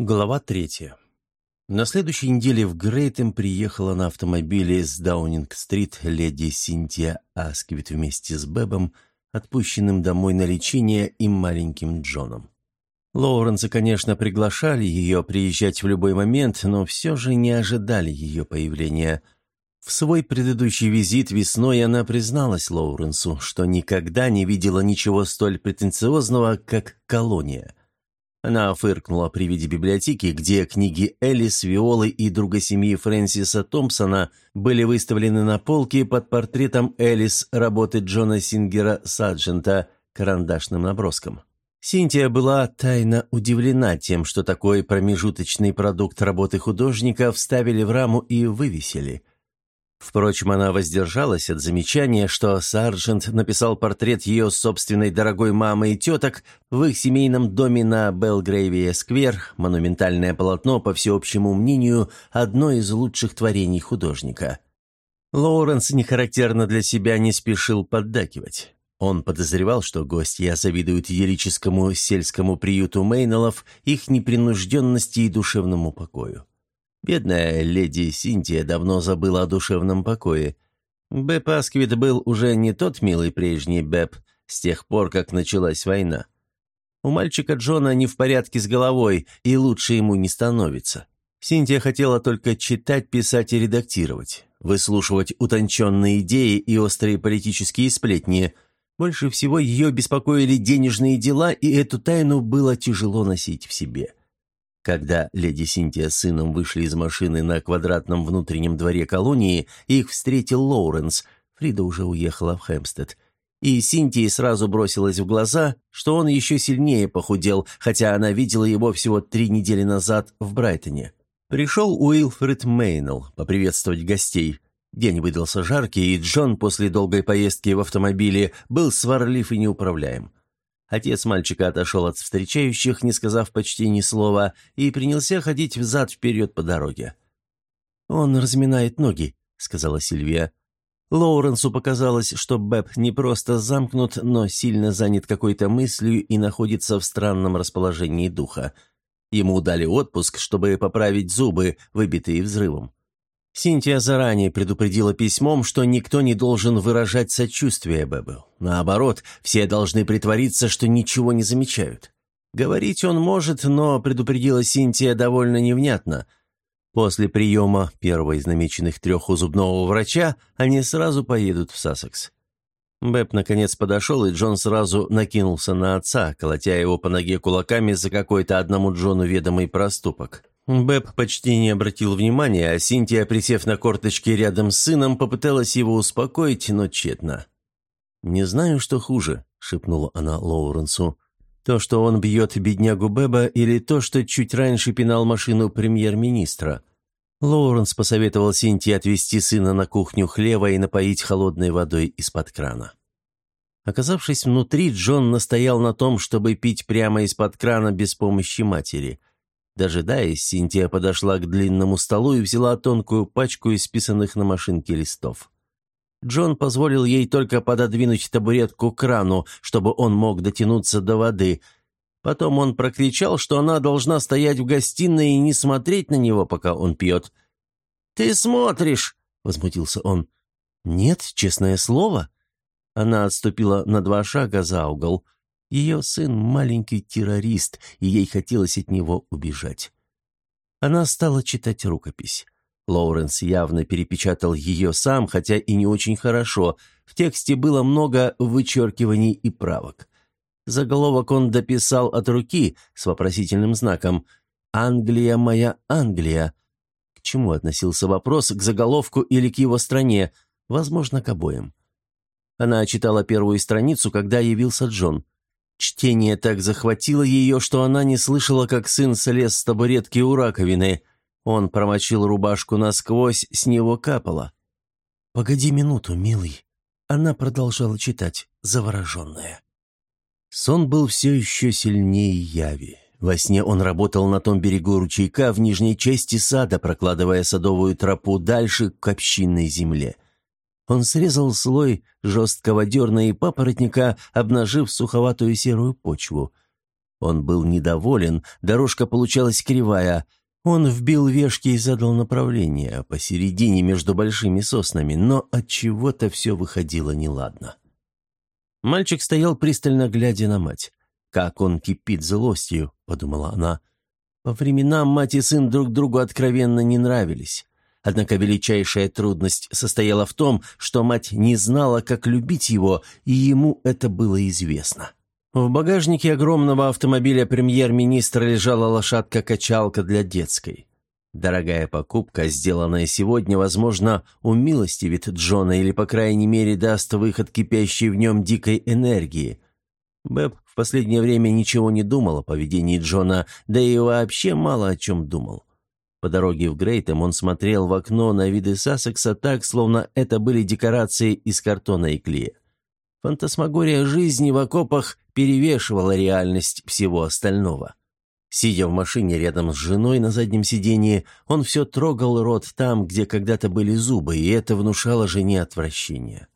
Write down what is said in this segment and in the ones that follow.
Глава третья. На следующей неделе в Грейтем приехала на автомобиле с Даунинг-стрит леди Синтия Асквит вместе с Бебом, отпущенным домой на лечение и маленьким Джоном. Лоуренса, конечно, приглашали ее приезжать в любой момент, но все же не ожидали ее появления. В свой предыдущий визит весной она призналась Лоуренсу, что никогда не видела ничего столь претенциозного, как колония – она фыркнула при виде библиотеки, где книги Элис, Виолы и друга семьи Фрэнсиса Томпсона были выставлены на полке под портретом Элис работы Джона Сингера Саджента карандашным наброском. Синтия была тайно удивлена тем, что такой промежуточный продукт работы художника вставили в раму и вывесили – Впрочем, она воздержалась от замечания, что Сарджент написал портрет ее собственной дорогой мамы и теток в их семейном доме на Белгрейвия-сквер, монументальное полотно, по всеобщему мнению, одно из лучших творений художника. Лоуренс нехарактерно для себя не спешил поддакивать. Он подозревал, что гостья завидует идиллическому сельскому приюту Мейнеллов, их непринужденности и душевному покою. Бедная леди Синтия давно забыла о душевном покое. Бэп Асквит был уже не тот милый прежний Бэп с тех пор, как началась война. У мальчика Джона не в порядке с головой, и лучше ему не становится. Синтия хотела только читать, писать и редактировать, выслушивать утонченные идеи и острые политические сплетни. Больше всего ее беспокоили денежные дела, и эту тайну было тяжело носить в себе. Когда леди Синтия с сыном вышли из машины на квадратном внутреннем дворе колонии, их встретил Лоуренс. Фрида уже уехала в Хэмпстед. И Синтии сразу бросилось в глаза, что он еще сильнее похудел, хотя она видела его всего три недели назад в Брайтоне. Пришел Уилфред Мейнелл поприветствовать гостей. День выдался жаркий, и Джон после долгой поездки в автомобиле был сварлив и неуправляем. Отец мальчика отошел от встречающих, не сказав почти ни слова, и принялся ходить взад-вперед по дороге. «Он разминает ноги», — сказала Сильвия. Лоуренсу показалось, что Бэб не просто замкнут, но сильно занят какой-то мыслью и находится в странном расположении духа. Ему дали отпуск, чтобы поправить зубы, выбитые взрывом. Синтия заранее предупредила письмом, что никто не должен выражать сочувствие Бэбу. Наоборот, все должны притвориться, что ничего не замечают. Говорить он может, но предупредила Синтия довольно невнятно. После приема первого из намеченных трех у зубного врача они сразу поедут в Сассекс. Бэб наконец подошел, и Джон сразу накинулся на отца, колотя его по ноге кулаками за какой-то одному Джону ведомый проступок. Бэб почти не обратил внимания, а Синтия, присев на корточки рядом с сыном, попыталась его успокоить, но тщетно. «Не знаю, что хуже», — шепнула она Лоуренсу. «То, что он бьет беднягу Бэба, или то, что чуть раньше пинал машину премьер-министра?» Лоуренс посоветовал Синтии отвезти сына на кухню хлева и напоить холодной водой из-под крана. Оказавшись внутри, Джон настоял на том, чтобы пить прямо из-под крана без помощи матери. Дожидаясь, Синтия подошла к длинному столу и взяла тонкую пачку исписанных на машинке листов. Джон позволил ей только пододвинуть табуретку к крану, чтобы он мог дотянуться до воды. Потом он прокричал, что она должна стоять в гостиной и не смотреть на него, пока он пьет. «Ты смотришь!» — возмутился он. «Нет, честное слово». Она отступила на два шага за угол. Ее сын – маленький террорист, и ей хотелось от него убежать. Она стала читать рукопись. Лоуренс явно перепечатал ее сам, хотя и не очень хорошо. В тексте было много вычеркиваний и правок. Заголовок он дописал от руки с вопросительным знаком «Англия моя Англия». К чему относился вопрос, к заголовку или к его стране? Возможно, к обоим. Она читала первую страницу, когда явился Джон. Чтение так захватило ее, что она не слышала, как сын слез с табуретки у раковины. Он промочил рубашку насквозь, с него капало. «Погоди минуту, милый». Она продолжала читать, завороженная. Сон был все еще сильнее яви. Во сне он работал на том берегу ручейка в нижней части сада, прокладывая садовую тропу дальше к общинной земле – он срезал слой жесткого дерна и папоротника, обнажив суховатую серую почву. Он был недоволен, дорожка получалась кривая. Он вбил вешки и задал направление посередине между большими соснами, но от чего то все выходило неладно. Мальчик стоял пристально глядя на мать. «Как он кипит злостью», — подумала она. По временам мать и сын друг другу откровенно не нравились. Однако величайшая трудность состояла в том, что мать не знала, как любить его, и ему это было известно. В багажнике огромного автомобиля премьер-министра лежала лошадка-качалка для детской. Дорогая покупка, сделанная сегодня, возможно, умилостивит Джона или, по крайней мере, даст выход кипящей в нем дикой энергии. Бэб в последнее время ничего не думал о поведении Джона, да и вообще мало о чем думал. По дороге в Грейтем он смотрел в окно на виды Сассекса так, словно это были декорации из картона и клея. Фантасмагория жизни в окопах перевешивала реальность всего остального. Сидя в машине рядом с женой на заднем сидении, он все трогал рот там, где когда-то были зубы, и это внушало жене отвращение.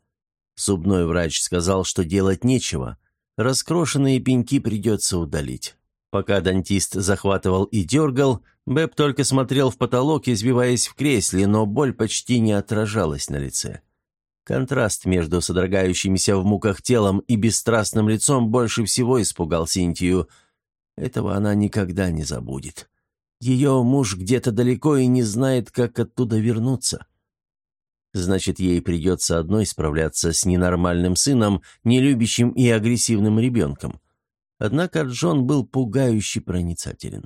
Зубной врач сказал, что делать нечего. Раскрошенные пеньки придется удалить. Пока дантист захватывал и дергал, Бэб только смотрел в потолок, избиваясь в кресле, но боль почти не отражалась на лице. Контраст между содрогающимся в муках телом и бесстрастным лицом больше всего испугал Синтию. Этого она никогда не забудет. Ее муж где-то далеко и не знает, как оттуда вернуться. Значит, ей придется одной справляться с ненормальным сыном, нелюбящим и агрессивным ребенком. Однако Джон был пугающе проницателен.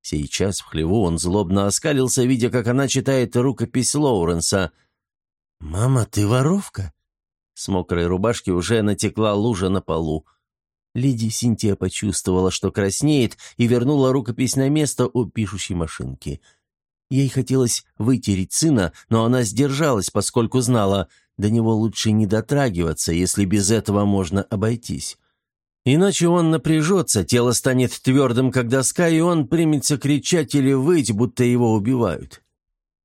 Сейчас в хлеву он злобно оскалился, видя, как она читает рукопись Лоуренса. «Мама, ты воровка?» С мокрой рубашки уже натекла лужа на полу. Леди Синтия почувствовала, что краснеет, и вернула рукопись на место у пишущей машинки. Ей хотелось вытереть сына, но она сдержалась, поскольку знала, до него лучше не дотрагиваться, если без этого можно обойтись. Иначе он напряжется, тело станет твердым, как доска, и он примется кричать или выть, будто его убивают.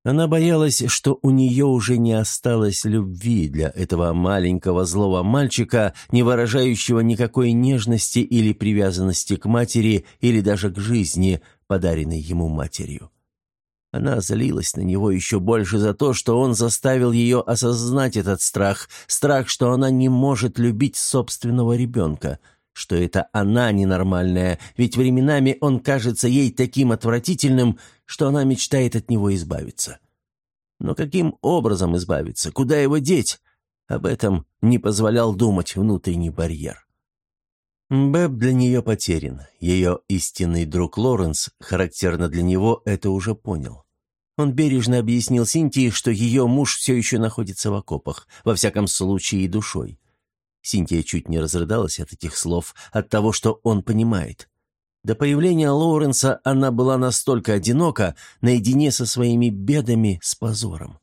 Она боялась, что у нее уже не осталось любви для этого маленького злого мальчика, не выражающего никакой нежности или привязанности к матери или даже к жизни, подаренной ему матерью. Она злилась на него еще больше за то, что он заставил ее осознать этот страх, страх, что она не может любить собственного ребенка – что это она ненормальная, ведь временами он кажется ей таким отвратительным, что она мечтает от него избавиться. Но каким образом избавиться? Куда его деть? Об этом не позволял думать внутренний барьер. Бэб для нее потерян. Ее истинный друг Лоренс, характерно для него, это уже понял. Он бережно объяснил Синтии, что ее муж все еще находится в окопах, во всяком случае и душой. Синтия чуть не разрыдалась от этих слов, от того, что он понимает. До появления Лоуренса она была настолько одинока, наедине со своими бедами, с позором.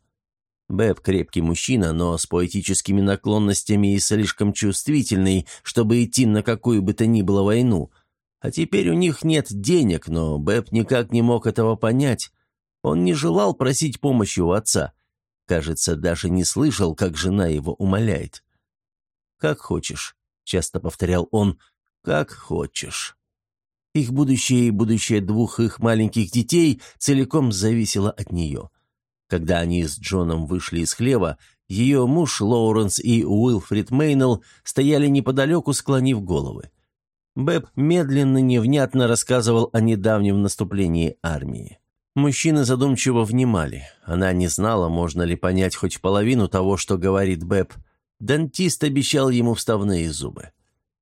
Бэб крепкий мужчина, но с поэтическими наклонностями и слишком чувствительный, чтобы идти на какую бы то ни было войну. А теперь у них нет денег, но Бэб никак не мог этого понять. Он не желал просить помощи у отца. Кажется, даже не слышал, как жена его умоляет. «Как хочешь», — часто повторял он, — «как хочешь». Их будущее и будущее двух их маленьких детей целиком зависело от нее. Когда они с Джоном вышли из хлева, ее муж Лоуренс и Уилфрид Мейнелл стояли неподалеку, склонив головы. Бэб медленно, невнятно рассказывал о недавнем наступлении армии. Мужчины задумчиво внимали. Она не знала, можно ли понять хоть половину того, что говорит Бэб, Дантист обещал ему вставные зубы.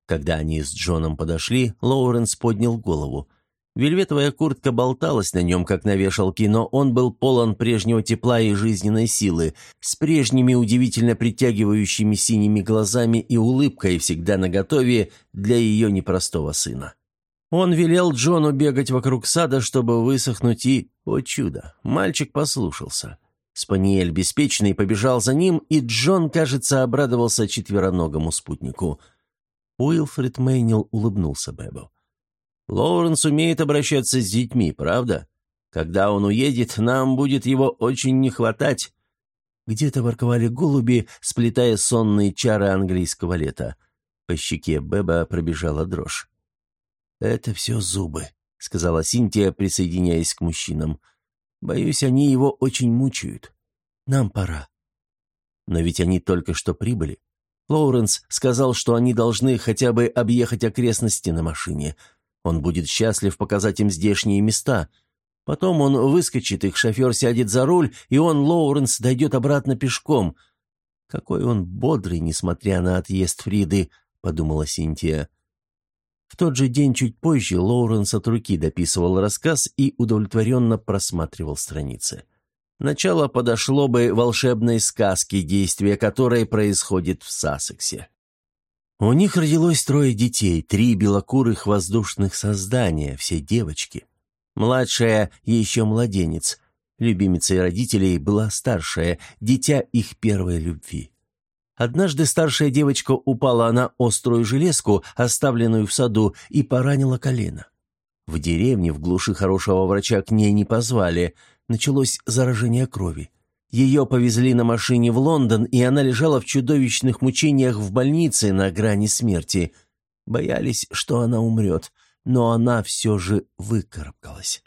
Когда они с Джоном подошли, Лоуренс поднял голову. Вельветовая куртка болталась на нем, как на вешалке, но он был полон прежнего тепла и жизненной силы, с прежними удивительно притягивающими синими глазами и улыбкой всегда наготове для ее непростого сына. Он велел Джону бегать вокруг сада, чтобы высохнуть, и, о чудо, мальчик послушался. Спаниель беспечный побежал за ним, и Джон, кажется, обрадовался четвероногому спутнику. Уилфред Мейнил улыбнулся Бэбу. «Лоуренс умеет обращаться с детьми, правда? Когда он уедет, нам будет его очень не хватать». Где-то ворковали голуби, сплетая сонные чары английского лета. По щеке Бэба пробежала дрожь. «Это все зубы», — сказала Синтия, присоединяясь к мужчинам. «Боюсь, они его очень мучают. Нам пора». Но ведь они только что прибыли. Лоуренс сказал, что они должны хотя бы объехать окрестности на машине. Он будет счастлив показать им здешние места. Потом он выскочит, их шофер сядет за руль, и он, Лоуренс, дойдет обратно пешком. «Какой он бодрый, несмотря на отъезд Фриды», — подумала Синтия. В тот же день, чуть позже, Лоуренс от руки дописывал рассказ и удовлетворенно просматривал страницы. Начало подошло бы волшебной сказке, действие которой происходит в Сассексе. У них родилось трое детей, три белокурых воздушных создания, все девочки. Младшая еще младенец. Любимицей родителей была старшая, дитя их первой любви. Однажды старшая девочка упала на острую железку, оставленную в саду, и поранила колено. В деревне, в глуши хорошего врача к ней не позвали – началось заражение крови. Ее повезли на машине в Лондон, и она лежала в чудовищных мучениях в больнице на грани смерти. Боялись, что она умрет, но она все же выкарабкалась.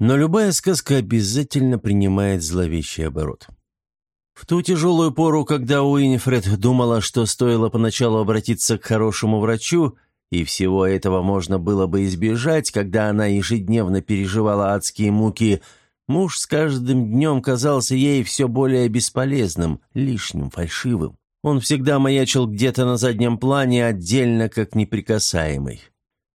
Но любая сказка обязательно принимает зловещий оборот. В ту тяжелую пору, когда Уинифред думала, что стоило поначалу обратиться к хорошему врачу, и всего этого можно было бы избежать, когда она ежедневно переживала адские муки – Муж с каждым днем казался ей все более бесполезным, лишним, фальшивым. Он всегда маячил где-то на заднем плане, отдельно как неприкасаемый.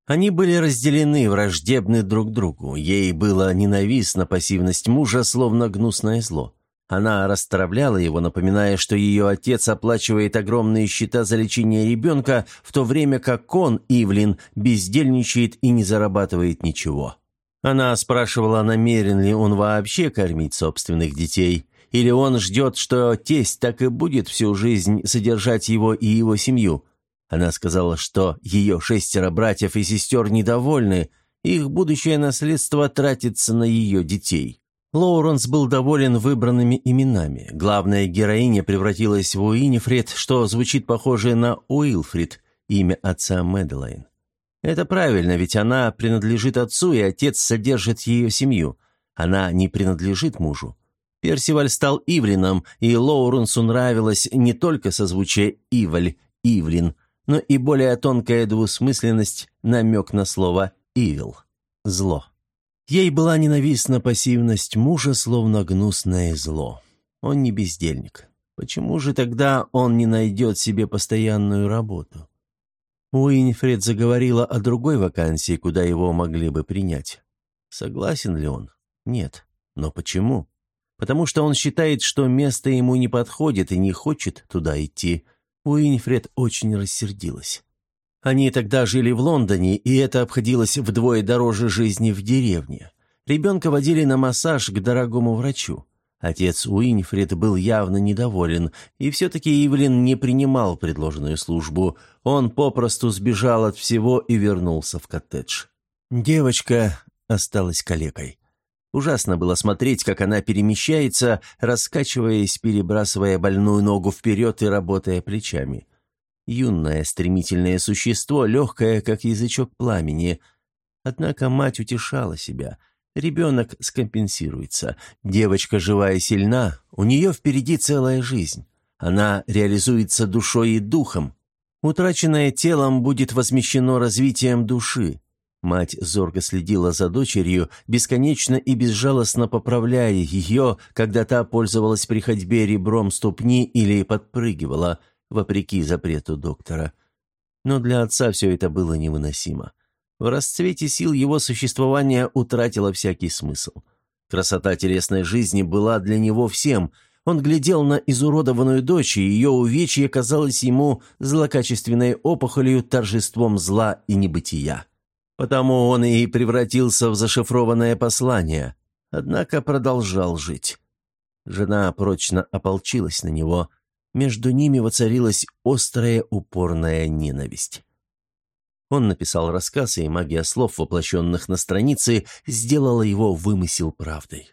Они были разделены, враждебны друг другу. Ей было ненавистна пассивность мужа, словно гнусное зло. Она расстравляла его, напоминая, что ее отец оплачивает огромные счета за лечение ребенка, в то время как он, Ивлин, бездельничает и не зарабатывает ничего. Она спрашивала, намерен ли он вообще кормить собственных детей, или он ждет, что тесть так и будет всю жизнь содержать его и его семью. Она сказала, что ее шестеро братьев и сестер недовольны, их будущее наследство тратится на ее детей. Лоуренс был доволен выбранными именами. Главная героиня превратилась в Уинифред, что звучит похоже на Уилфрид, имя отца Мэдалайн. Это правильно, ведь она принадлежит отцу, и отец содержит ее семью. Она не принадлежит мужу. Персиваль стал Ивлином, и Лоуренсу нравилось не только созвучие «Иваль», «Ивлин», но и более тонкая двусмысленность, намек на слово «ивил» – «зло». Ей была ненавистна пассивность мужа, словно гнусное зло. Он не бездельник. Почему же тогда он не найдет себе постоянную работу? Уинфред заговорила о другой вакансии, куда его могли бы принять. Согласен ли он? Нет. Но почему? Потому что он считает, что место ему не подходит и не хочет туда идти. Уинфред очень рассердилась. Они тогда жили в Лондоне, и это обходилось вдвое дороже жизни в деревне. Ребенка водили на массаж к дорогому врачу. Отец Уинфрид был явно недоволен, и все-таки Ивлин не принимал предложенную службу. Он попросту сбежал от всего и вернулся в коттедж. Девочка осталась калекой. Ужасно было смотреть, как она перемещается, раскачиваясь, перебрасывая больную ногу вперед и работая плечами. Юное стремительное существо, легкое, как язычок пламени. Однако мать утешала себя – Ребенок скомпенсируется. Девочка живая и сильна, у нее впереди целая жизнь. Она реализуется душой и духом. Утраченное телом будет возмещено развитием души. Мать зорко следила за дочерью, бесконечно и безжалостно поправляя ее, когда та пользовалась при ходьбе ребром ступни или подпрыгивала, вопреки запрету доктора. Но для отца все это было невыносимо. В расцвете сил его существования утратила всякий смысл. Красота телесной жизни была для него всем. Он глядел на изуродованную дочь, и ее увечье казалось ему злокачественной опухолью, торжеством зла и небытия. Потому он и превратился в зашифрованное послание, однако продолжал жить. Жена прочно ополчилась на него. Между ними воцарилась острая упорная ненависть. Он написал рассказ, и магия слов, воплощенных на странице, сделала его вымысел правдой.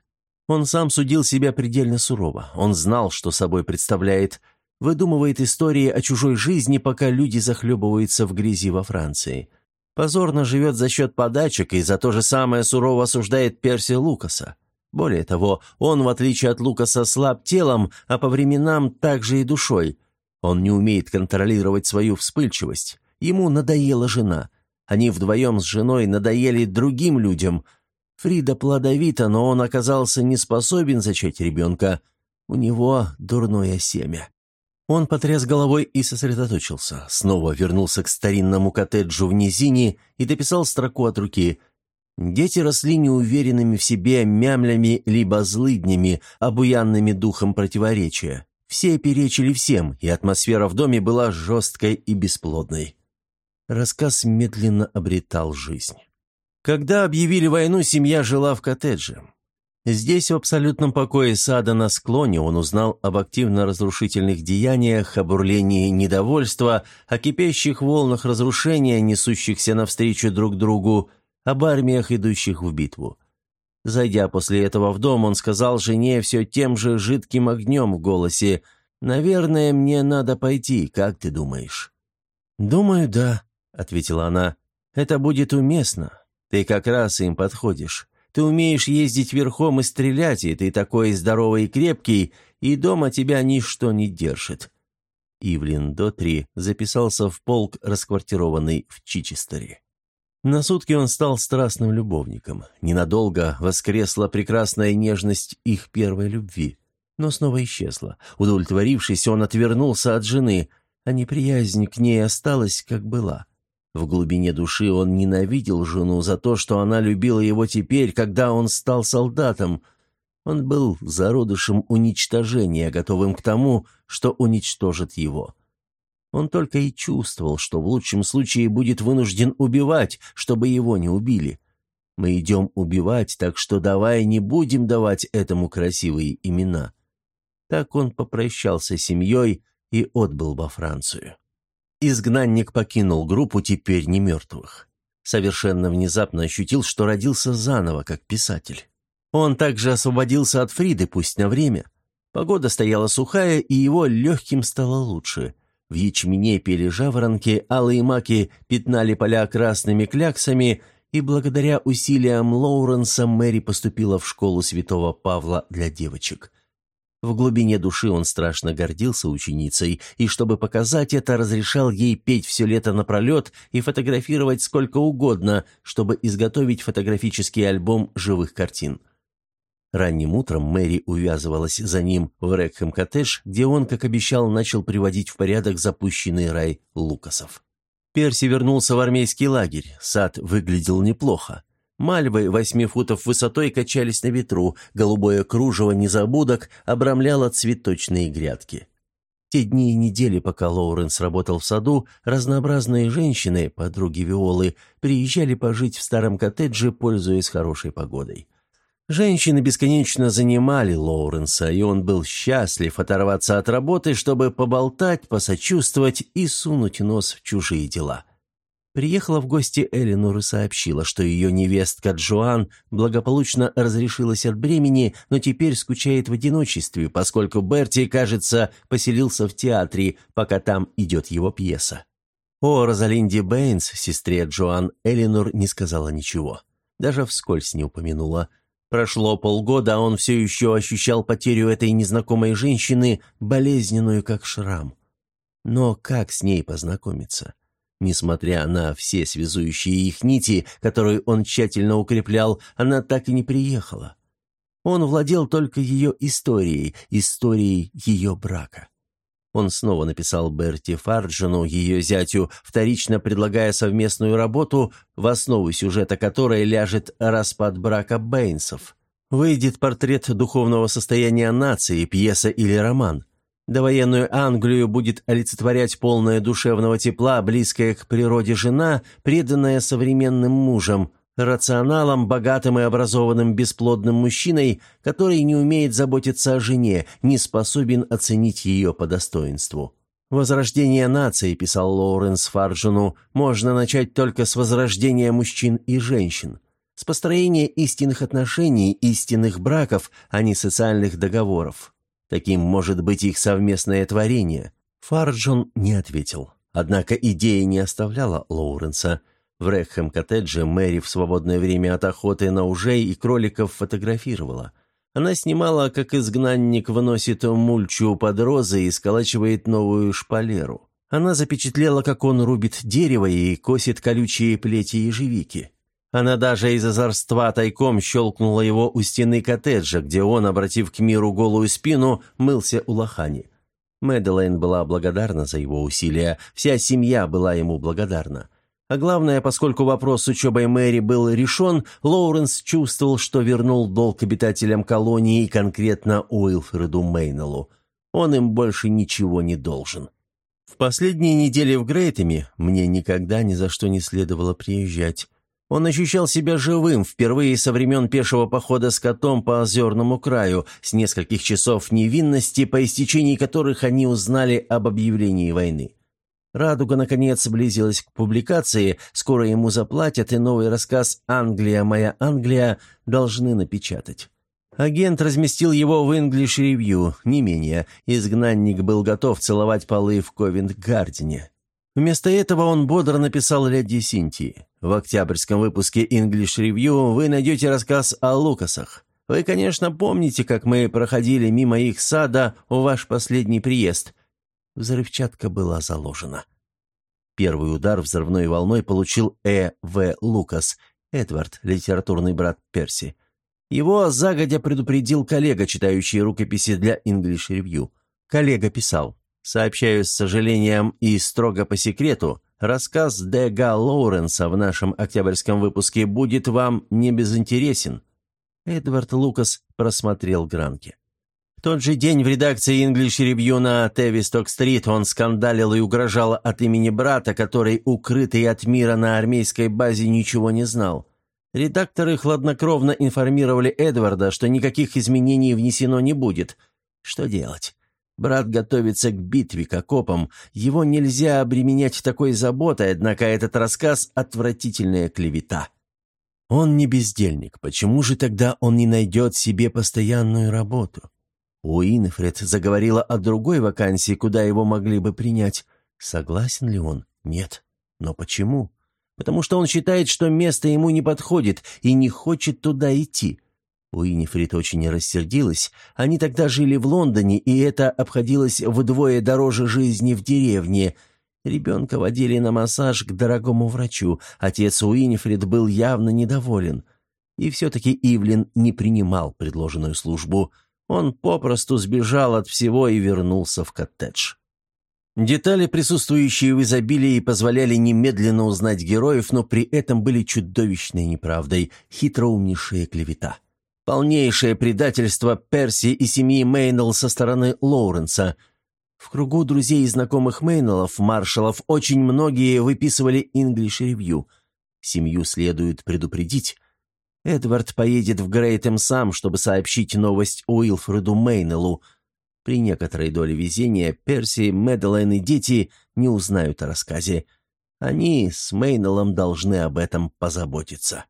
Он сам судил себя предельно сурово. Он знал, что собой представляет, выдумывает истории о чужой жизни, пока люди захлебываются в грязи во Франции. Позорно живет за счет подачек и за то же самое сурово осуждает Перси Лукаса. Более того, он, в отличие от Лукаса, слаб телом, а по временам также и душой. Он не умеет контролировать свою вспыльчивость. Ему надоела жена. Они вдвоем с женой надоели другим людям. Фрида плодовита, но он оказался не способен зачать ребенка. У него дурное семя. Он потряс головой и сосредоточился. Снова вернулся к старинному коттеджу в низине и дописал строку от руки. Дети росли неуверенными в себе мямлями либо злыднями, обуянными духом противоречия. Все перечили всем, и атмосфера в доме была жесткой и бесплодной. Рассказ медленно обретал жизнь. Когда объявили войну, семья жила в коттедже. Здесь, в абсолютном покое сада на склоне, он узнал об активно-разрушительных деяниях, о бурлении недовольства, о кипящих волнах разрушения, несущихся навстречу друг другу, об армиях, идущих в битву. Зайдя после этого в дом, он сказал жене все тем же жидким огнем в голосе «Наверное, мне надо пойти, как ты думаешь?» «Думаю, да», — ответила она. «Это будет уместно. Ты как раз им подходишь. Ты умеешь ездить верхом и стрелять, и ты такой здоровый и крепкий, и дома тебя ничто не держит». Ивлин Дотри записался в полк, расквартированный в Чичестере. На сутки он стал страстным любовником. Ненадолго воскресла прекрасная нежность их первой любви, но снова исчезла. Удовлетворившись, он отвернулся от жены, а неприязнь к ней осталась, как была. В глубине души он ненавидел жену за то, что она любила его теперь, когда он стал солдатом. Он был зародышем уничтожения, готовым к тому, что уничтожит его. Он только и чувствовал, что в лучшем случае будет вынужден убивать, чтобы его не убили. Мы идем убивать, так что давай не будем давать этому красивые имена. Так он попрощался с семьей и отбыл во Францию. Изгнанник покинул группу теперь не мертвых. Совершенно внезапно ощутил, что родился заново, как писатель. Он также освободился от Фриды, пусть на время. Погода стояла сухая, и его легким стало лучше. В ячмене пели жаворонки, алые маки пятнали поля красными кляксами, и благодаря усилиям Лоуренса Мэри поступила в школу святого Павла для девочек. В глубине души он страшно гордился ученицей, и чтобы показать это, разрешал ей петь все лето напролет и фотографировать сколько угодно, чтобы изготовить фотографический альбом живых картин. Ранним утром Мэри увязывалась за ним в Рекхэм-коттедж, где он, как обещал, начал приводить в порядок запущенный рай Лукасов. Перси вернулся в армейский лагерь, сад выглядел неплохо. Мальвы восьми футов высотой качались на ветру, голубое кружево незабудок обрамляло цветочные грядки. Те дни и недели, пока Лоуренс работал в саду, разнообразные женщины, подруги Виолы, приезжали пожить в старом коттедже, пользуясь хорошей погодой. Женщины бесконечно занимали Лоуренса, и он был счастлив оторваться от работы, чтобы поболтать, посочувствовать и сунуть нос в чужие дела. Приехала в гости Элинор и сообщила, что ее невестка Джоан благополучно разрешилась от бремени, но теперь скучает в одиночестве, поскольку Берти, кажется, поселился в театре, пока там идет его пьеса. О Розалинде Бэйнс, сестре Джоан, Элинор не сказала ничего. Даже вскользь не упомянула. Прошло полгода, а он все еще ощущал потерю этой незнакомой женщины, болезненную как шрам. Но как с ней познакомиться? Несмотря на все связующие их нити, которые он тщательно укреплял, она так и не приехала. Он владел только ее историей, историей ее брака. Он снова написал Берти Фарджину, ее зятю, вторично предлагая совместную работу, в основу сюжета которой ляжет распад брака Бэйнсов. Выйдет портрет духовного состояния нации, пьеса или роман – Довоенную Англию будет олицетворять полное душевного тепла, близкая к природе жена, преданная современным мужем, рационалом, богатым и образованным бесплодным мужчиной, который не умеет заботиться о жене, не способен оценить ее по достоинству. «Возрождение нации», — писал Лоуренс Фарджуну, — «можно начать только с возрождения мужчин и женщин, с построения истинных отношений, истинных браков, а не социальных договоров». Таким может быть их совместное творение. Фарджон не ответил. Однако идея не оставляла Лоуренса. В Рекхэм-коттедже Мэри в свободное время от охоты на ужей и кроликов фотографировала. Она снимала, как изгнанник выносит мульчу под розы и сколачивает новую шпалеру. Она запечатлела, как он рубит дерево и косит колючие плети ежевики. Она даже из озорства тайком щелкнула его у стены коттеджа, где он, обратив к миру голую спину, мылся у лохани. Мэдалайн была благодарна за его усилия, вся семья была ему благодарна. А главное, поскольку вопрос с учебой Мэри был решен, Лоуренс чувствовал, что вернул долг обитателям колонии и конкретно Уилфреду Мейнеллу. Он им больше ничего не должен. В последние недели в Грейтеме мне никогда ни за что не следовало приезжать. Он ощущал себя живым впервые со времен пешего похода с котом по озерному краю, с нескольких часов невинности, по истечении которых они узнали об объявлении войны. «Радуга», наконец, близилась к публикации, скоро ему заплатят, и новый рассказ «Англия, моя Англия» должны напечатать. Агент разместил его в English Review, не менее. Изгнанник был готов целовать полы в Ковент-Гардене. Вместо этого он бодро написал леди Синтии. В октябрьском выпуске English Review вы найдете рассказ о Лукасах. Вы, конечно, помните, как мы проходили мимо их сада в ваш последний приезд. Взрывчатка была заложена. Первый удар взрывной волной получил Э. В. Лукас, Эдвард, литературный брат Перси. Его загодя предупредил коллега, читающий рукописи для English Review. Коллега писал. Сообщаю с сожалением и строго по секрету, рассказ Дега Лоуренса в нашем октябрьском выпуске будет вам не безинтересен. Эдвард Лукас просмотрел гранки. В тот же день в редакции English Review на Тевисток-стрит он скандалил и угрожал от имени брата, который, укрытый от мира на армейской базе, ничего не знал. Редакторы хладнокровно информировали Эдварда, что никаких изменений внесено не будет. Что делать? Брат готовится к битве, к окопам. Его нельзя обременять такой заботой, однако этот рассказ — отвратительная клевета. Он не бездельник. Почему же тогда он не найдет себе постоянную работу? Уинфред заговорила о другой вакансии, куда его могли бы принять. Согласен ли он? Нет. Но почему? Потому что он считает, что место ему не подходит и не хочет туда идти. Уинифрид очень рассердилась. Они тогда жили в Лондоне, и это обходилось вдвое дороже жизни в деревне. Ребенка водили на массаж к дорогому врачу. Отец Уинифрид был явно недоволен. И все-таки Ивлин не принимал предложенную службу. Он попросту сбежал от всего и вернулся в коттедж. Детали, присутствующие в изобилии, позволяли немедленно узнать героев, но при этом были чудовищной неправдой, хитроумнейшая клевета. Полнейшее предательство Перси и семьи Мейнелл со стороны Лоуренса. В кругу друзей и знакомых Мейнеллов, маршалов, очень многие выписывали English Review. Семью следует предупредить. Эдвард поедет в Грейтем сам, чтобы сообщить новость Уилфреду Мейнеллу. При некоторой доле везения Перси, Мэдалайн и дети не узнают о рассказе. Они с Мейнеллом должны об этом позаботиться.